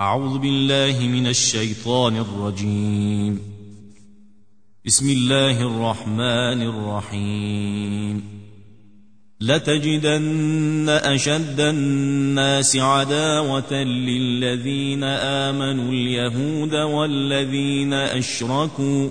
أعوذ بالله من الشيطان الرجيم. بسم الله الرحمن الرحيم. لتجدن أشد الناس عداوة للذين آمنوا اليهود والذين أشركوا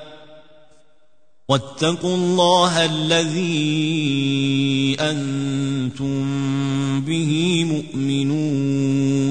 واتقوا الله الذي أنتم به مؤمنون.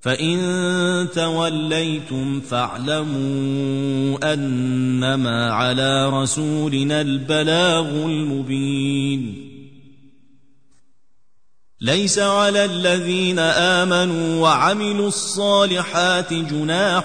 فان توليتم فاعلموا انما على رسولنا البلاغ المبين ليس على الذين امنوا وعملوا الصالحات جناح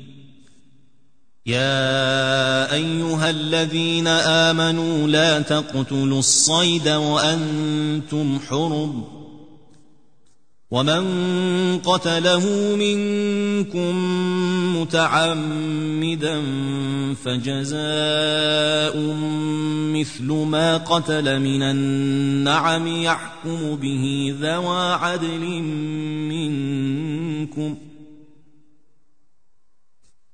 يا أيها الذين آمنوا لا تقتلوا الصيد وأنتم حرم ومن قتله منكم متعمدا فجزاء مثل ما قتل من النعم يحكم به ذوى عدل منكم ۖ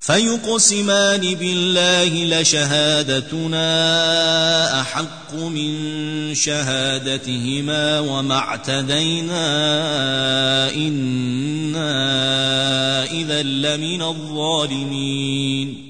فيقسمان بالله لشهادتنا أحق من شهادتهما وما اعتدينا إنا إذا لمن الظالمين.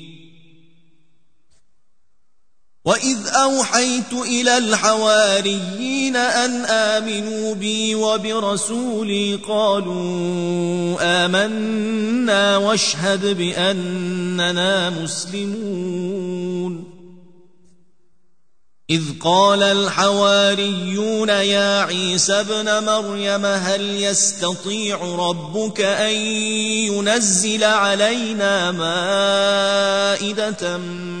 واذ اوحيت إلى الحواريين ان امنوا بي وبرسولي قالوا امنا واشهد باننا مسلمون اذ قال الحواريون يا عيسى ابن مريم هل يستطيع ربك ان ينزل علينا مائده من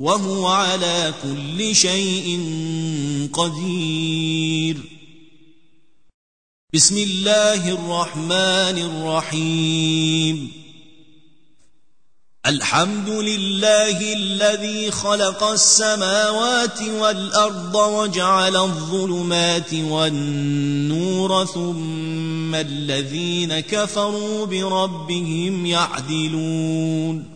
وهو على كل شيء قدير. بسم الله الرحمن الرحيم. الحمد لله الذي خلق السماوات والأرض وجعل الظلمات والنور ثم الذين كفروا بربهم يعدلون.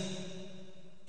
ۖ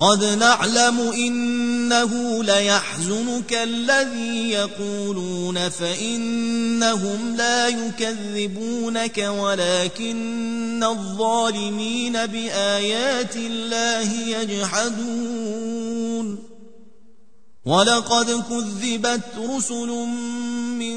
قد نعلم إنه ليحزنك الذي يقولون فإنهم لا يكذبونك ولكن الظالمين بآيات الله يجحدون. ولقد كذبت رسل من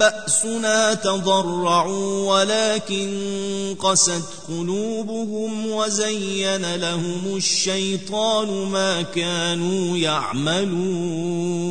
بأسنا تضرعوا ولكن قست قلوبهم وزين لهم الشيطان ما كانوا يعملون.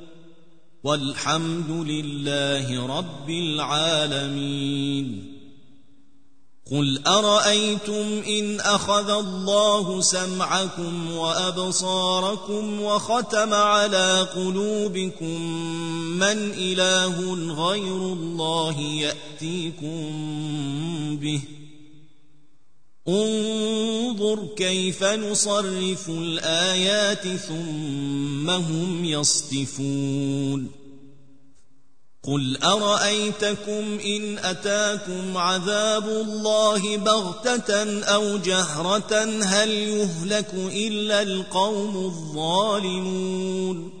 والحمد لله رب العالمين. قل أرأيتم إن أخذ الله سمعكم وأبصاركم وختم على قلوبكم من إله غير الله يأتيكم به؟ انظر كيف نصرف الآيات ثم هم يصدفون قل أرأيتكم إن أتاكم عذاب الله بغتة أو جهرة هل يهلك إلا القوم الظالمون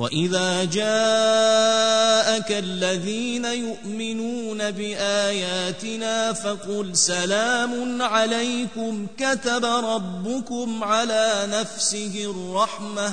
واذا جاءك الذين يؤمنون باياتنا فقل سلام عليكم كتب ربكم على نفسه الرحمه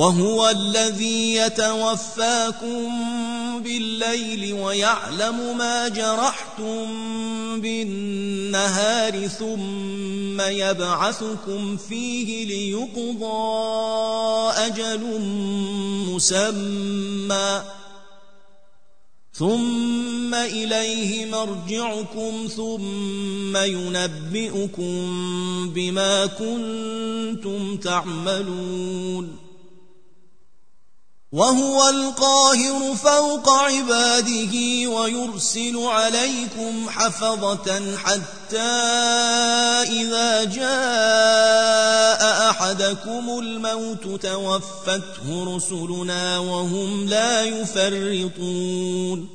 وهو الذي يتوفاكم بالليل ويعلم ما جرحتم بالنهار ثم يبعثكم فيه ليقضى أجل مسمى. ثم إليه مرجعكم ثم ينبئكم بما كنتم تعملون. وهو القاهر فوق عباده ويرسل عليكم حفظة حتى إذا جاء أحدكم الموت توفته رسلنا وهم لا يفرطون.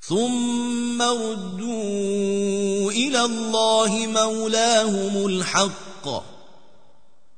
ثم ردوا إلى الله مولاهم الحق.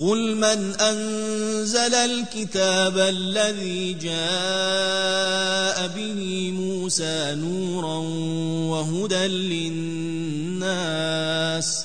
قل من أنزل الكتاب الذي جاء به موسى نورا وهدى للناس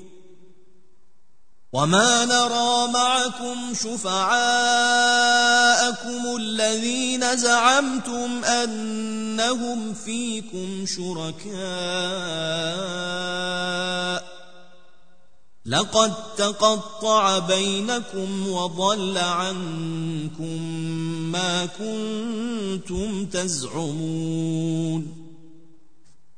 وما نرى معكم شفعاءكم الذين زعمتم انهم فيكم شركاء لقد تقطع بينكم وضل عنكم ما كنتم تزعمون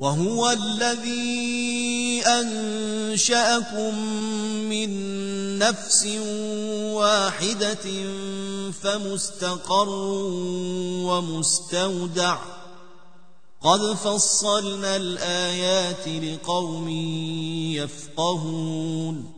وهو الذي أنشأكم من نفس واحدة فمستقر ومستودع. قد فصلنا الآيات لقوم يفقهون.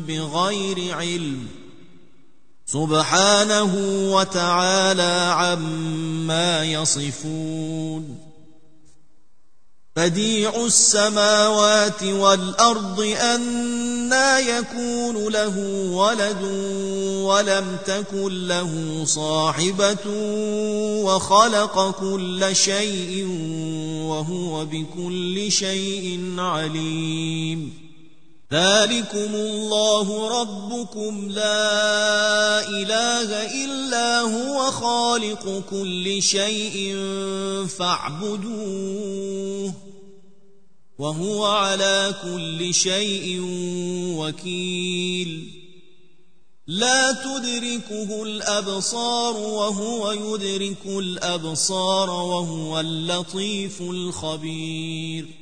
بغير علم سبحانه وتعالى عما يصفون بديع السماوات والأرض أنا يكون له ولد ولم تكن له صاحبة وخلق كل شيء وهو بكل شيء عليم ذلكم الله ربكم لا إله إلا هو خالق كل شيء فاعبدوه وهو على كل شيء وكيل لا تدركه الأبصار وهو يدرك الأبصار وهو اللطيف الخبير